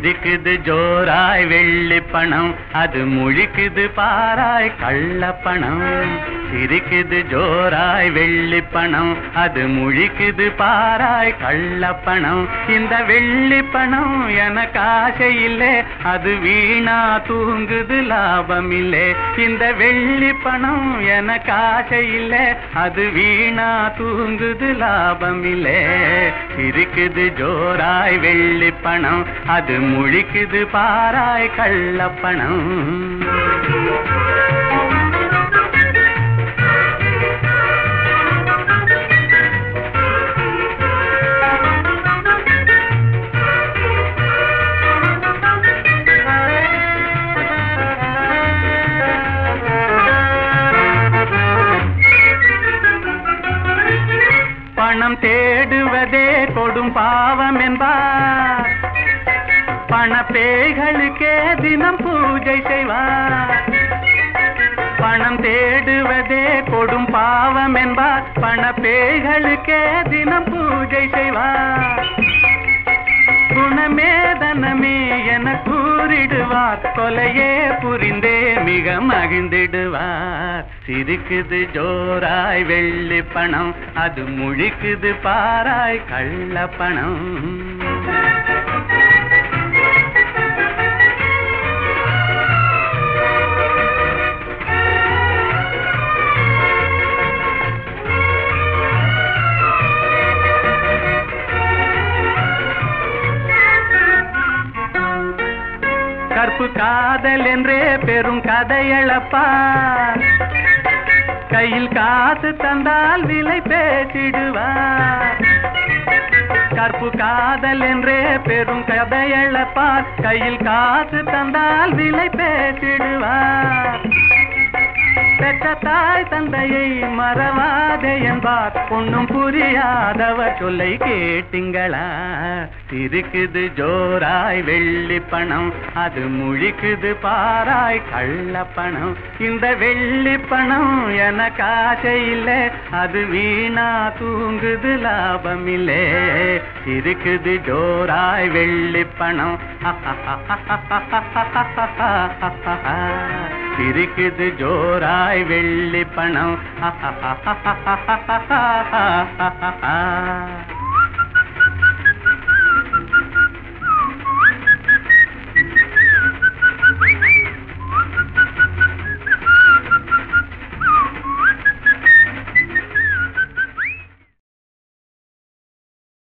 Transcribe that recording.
இருக்குது ஜோராய் வெள்ளி பணம். அது முழிக்குது பாராய் கள்ளப்பணம் சிரிக்குது ஜோராய் வெள்ளி பணம். அது முழிக்குது பாராய் கள்ளப்பணம் இந்த வெள்ளி பணம் எனக்கு ஆசை இல்லை அது வீணா தூங்குது லாபம் இல்லை இந்த வெள்ளி பணம் எனக்கு ஆசை இல்லை அது வீணா தூங்குது லாபம் இல்லை சிரிக்குது ஜோராய் வெள்ளி பணம். அது முழிக்குது பாராய் கள்ளப்பணம். பணம் தேடுவதே கொடும் பாவம் என்பார். பணப்பேய்களுக்கே தினம் பூஜை செய்வார். பணம் தேடுவதே கொடும் பாவம் என்பார். பணப்பேய்களுக்கே தினம் பூஜை செய்வார். குணமே தனமே என கூறிடுவார். கொலையே புரிந்தே மிக மகிழ்ந்திடுவார். சிரிக்குது ஜோராய் வெள்ளி பணம் அது முழிக்குது பாராய் கள்ள பணம் சிறப்பு காதல் என்றே பெரும் கதையளப்பா. கையில் காசு தந்தால் விலை பேசிடுவார் கற்பு காதல் என்றே பெரும் கதையளப்பார் கையில் காசு தந்தால் விலை பேசிடுவார் பெற்ற தாய் தந்தையை மறவா. பார் ஒன்னும் புரியாதவ சொல்லை கேட்டீங்களா இருக்குது ஜோராய் வெள்ளி பணம் அது முழிக்குது பாராய் கள்ள பணம் இந்த வெள்ளி பணம் என காசை இல்லை அது வீணா தூங்குது லாபம் இல்லை இருக்குது ஜோராய் வெள்ளி பணம் இருக்குது ஜோராய் வெள்ளி பணம் ha ha ha ha ha